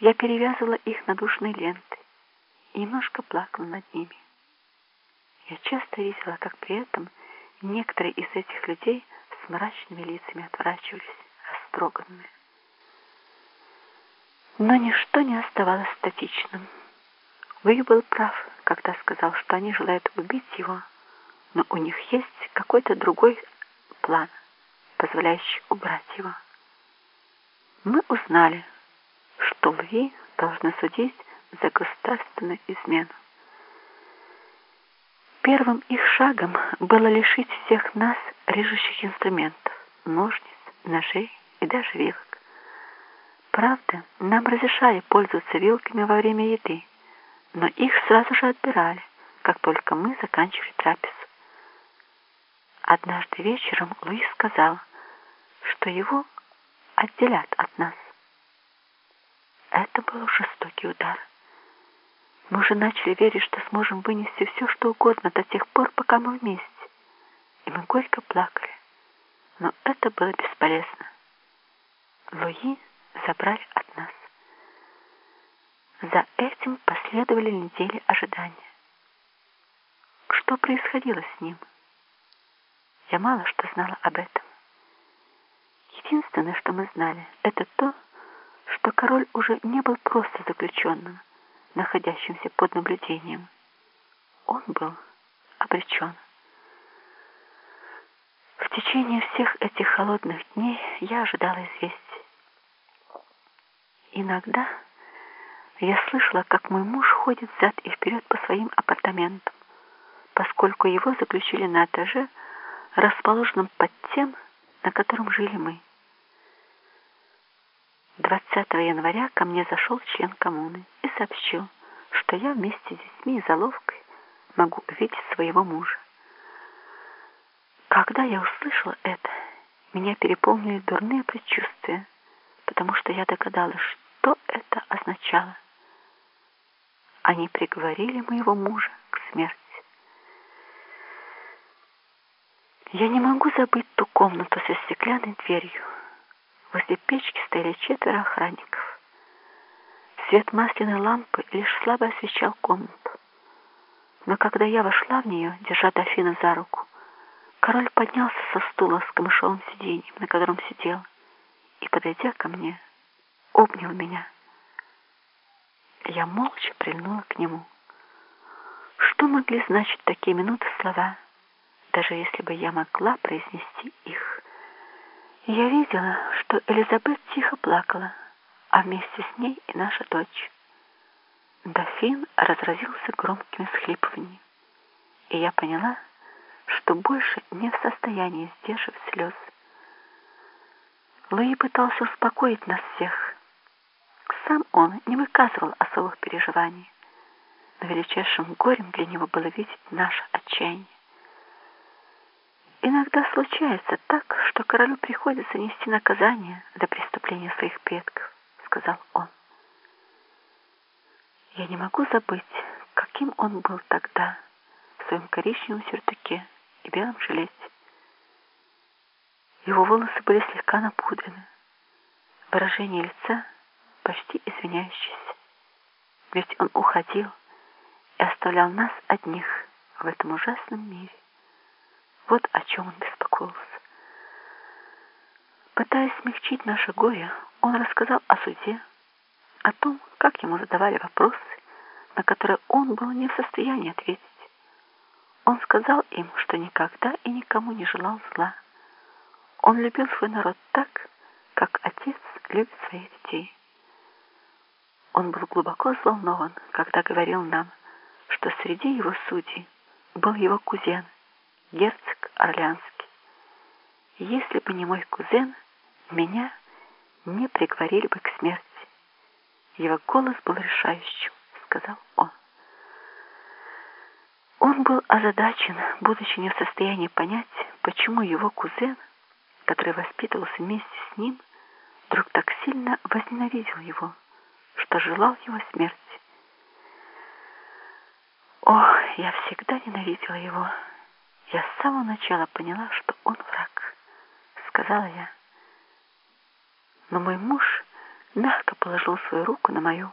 Я перевязывала их надушной лентой и немножко плакала над ними. Я часто видела, как при этом некоторые из этих людей с мрачными лицами отворачивались, растроганные. Но ничто не оставалось статичным. Вы был прав, когда сказал, что они желают убить его, но у них есть какой-то другой план, позволяющий убрать его. Мы узнали, что Луи должны судить за государственную измену. Первым их шагом было лишить всех нас режущих инструментов, ножниц, ножей и даже вилок. Правда, нам разрешали пользоваться вилками во время еды, но их сразу же отбирали, как только мы заканчивали трапезу. Однажды вечером Луис сказал, что его отделят от нас. Это был жестокий удар. Мы уже начали верить, что сможем вынести все, что угодно до тех пор, пока мы вместе. И мы горько плакали. Но это было бесполезно. Луи забрали от нас. За этим последовали недели ожидания. Что происходило с ним? Я мало что знала об этом. Единственное, что мы знали, это то, что король уже не был просто заключенным, находящимся под наблюдением. Он был обречен. В течение всех этих холодных дней я ожидала известий. Иногда я слышала, как мой муж ходит взад и вперед по своим апартаментам, поскольку его заключили на этаже, расположенном под тем, на котором жили мы. 20 января ко мне зашел член коммуны и сообщил, что я вместе с детьми и заловкой могу увидеть своего мужа. Когда я услышала это, меня переполнили дурные предчувствия, потому что я догадалась, что это означало. Они приговорили моего мужа к смерти. Я не могу забыть ту комнату со стеклянной дверью, Возле печки стояли четверо охранников. Свет масляной лампы лишь слабо освещал комнату. Но когда я вошла в нее, держа дофина за руку, король поднялся со стула с камышовым сиденьем, на котором сидел, и, подойдя ко мне, обнял меня. Я молча прильнула к нему. Что могли значить такие минуты слова, даже если бы я могла произнести их? Я видела, что Элизабет тихо плакала, а вместе с ней и наша дочь. Дофин разразился громкими всхлипываниями, и я поняла, что больше не в состоянии сдерживать слез. Луи пытался успокоить нас всех. Сам он не выказывал особых переживаний, но величайшим горем для него было видеть наше отчаяние. Иногда случается так, что королю приходится нести наказание за преступления своих предков, сказал он. Я не могу забыть, каким он был тогда в своем коричневом сюртуке и белом жилете. Его волосы были слегка напудрены, выражение лица почти извиняющееся. Ведь он уходил и оставлял нас одних в этом ужасном мире. Вот о чем он беспокоился. Пытаясь смягчить наше горе, он рассказал о суде, о том, как ему задавали вопросы, на которые он был не в состоянии ответить. Он сказал им, что никогда и никому не желал зла. Он любил свой народ так, как отец любит своих детей. Он был глубоко взволнован, когда говорил нам, что среди его судей был его кузен, герцог Орлеанский. Если бы не мой кузен, меня не приговорили бы к смерти. Его голос был решающим, сказал он. Он был озадачен, будучи не в состоянии понять, почему его кузен, который воспитывался вместе с ним, вдруг так сильно возненавидел его, что желал его смерти. О, я всегда ненавидела его. Я с самого начала поняла, что он враг, сказала я. Но мой муж мягко положил свою руку на мою.